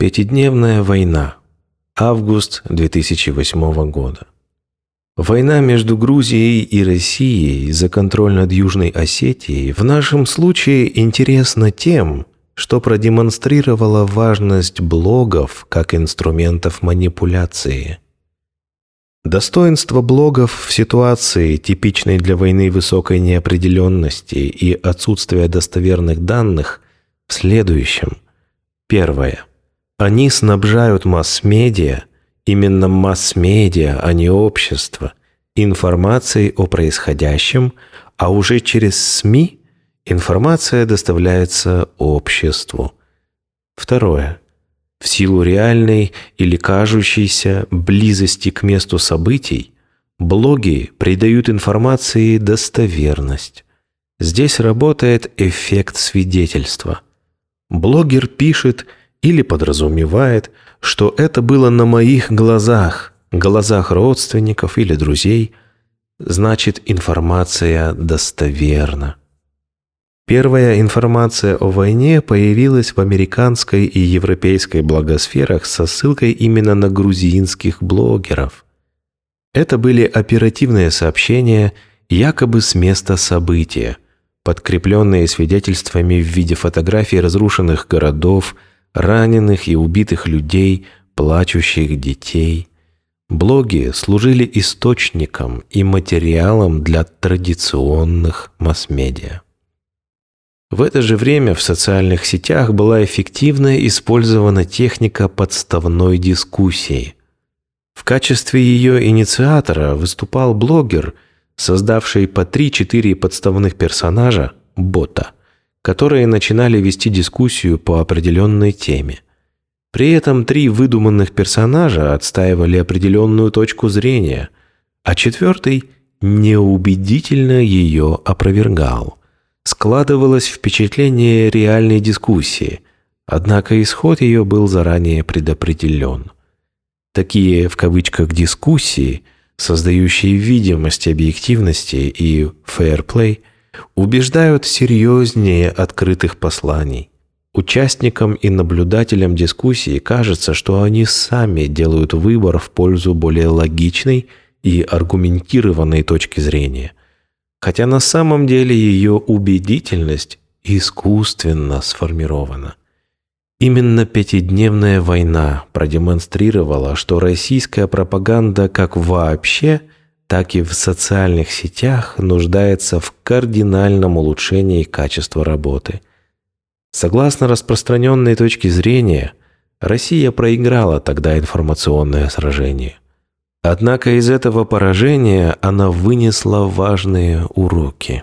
Пятидневная война. Август 2008 года. Война между Грузией и Россией за контроль над Южной Осетией в нашем случае интересна тем, что продемонстрировала важность блогов как инструментов манипуляции. Достоинство блогов в ситуации, типичной для войны высокой неопределенности и отсутствия достоверных данных, в следующем. Первое. Они снабжают масс-медиа, именно масс-медиа, а не общество, информацией о происходящем, а уже через СМИ информация доставляется обществу. Второе. В силу реальной или кажущейся близости к месту событий, блоги придают информации достоверность. Здесь работает эффект свидетельства. Блогер пишет – или подразумевает, что это было на моих глазах, глазах родственников или друзей, значит информация достоверна. Первая информация о войне появилась в американской и европейской благосферах со ссылкой именно на грузинских блогеров. Это были оперативные сообщения якобы с места события, подкрепленные свидетельствами в виде фотографий разрушенных городов, раненых и убитых людей, плачущих детей. Блоги служили источником и материалом для традиционных масс-медиа. В это же время в социальных сетях была эффективно использована техника подставной дискуссии. В качестве ее инициатора выступал блогер, создавший по 3-4 подставных персонажа, бота – которые начинали вести дискуссию по определенной теме. При этом три выдуманных персонажа отстаивали определенную точку зрения, а четвертый неубедительно ее опровергал. Складывалось впечатление реальной дискуссии, однако исход ее был заранее предопределен. Такие, в кавычках, дискуссии, создающие видимость объективности и фэрплей – убеждают серьезнее открытых посланий. Участникам и наблюдателям дискуссии кажется, что они сами делают выбор в пользу более логичной и аргументированной точки зрения, хотя на самом деле ее убедительность искусственно сформирована. Именно пятидневная война продемонстрировала, что российская пропаганда как вообще – так и в социальных сетях нуждается в кардинальном улучшении качества работы. Согласно распространенной точке зрения, Россия проиграла тогда информационное сражение. Однако из этого поражения она вынесла важные уроки.